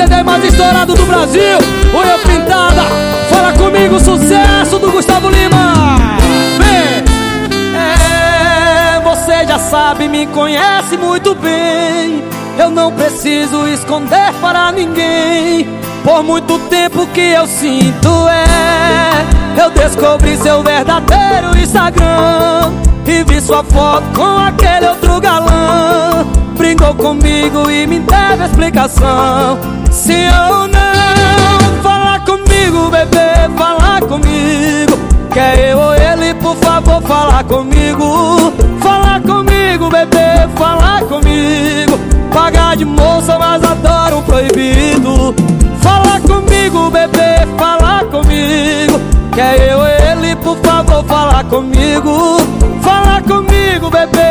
CD mais estourado do Brasil, Unha Pintada. Fala comigo, sucesso do Gustavo Lima. Vem! É, você já sabe, me conhece muito bem. Eu não preciso esconder para ninguém. Por muito tempo que eu sinto é Eu descobri seu verdadeiro Instagram E vi sua foto com aquele outro galã Brincou comigo e me deve explicação. Se ou não Fala comigo, bebê, fala comigo. Quer eu ou ele, por favor, fala comigo. Fala comigo, bebê, fala comigo. Pagar de moça, mas adoro proibido. Fala comigo, bebê, fala comigo. Quer eu ou ele, por favor, fala comigo. Fala comigo, bebê,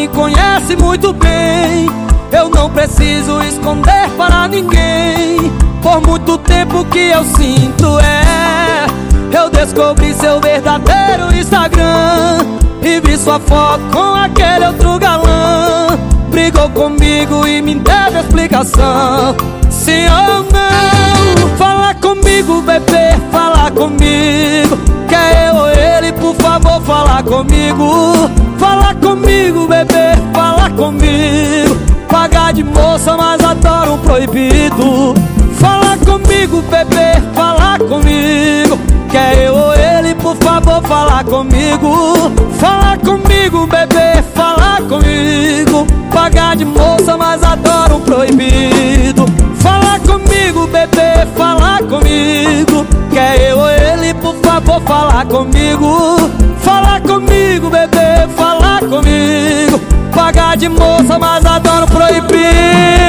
me conhece muito bem. Eu não preciso esconder para ninguém. Por muito tempo que eu sinto é Eu descobri seu verdadeiro Instagram E vi sua foto com aquele outro galã. Brigou comigo e me deve explicação. Sim ou não? Fala comigo, bebê, fala comigo. Quer eu ou ele, por favor, fala comigo comigo, bebê, fala comigo. Pagar de moça, mas adoro proibido. Fala comigo, bebê, fala comigo. Quer eu ou ele, por favor, fala comigo. Fala comigo, bebê, fala comigo. Pagar de moça, mas adoro proibido. Fala comigo, bebê, fala comigo. Quer eu ou ele, por favor, fala comigo comigo Pagar de moça, mas adoro proibir.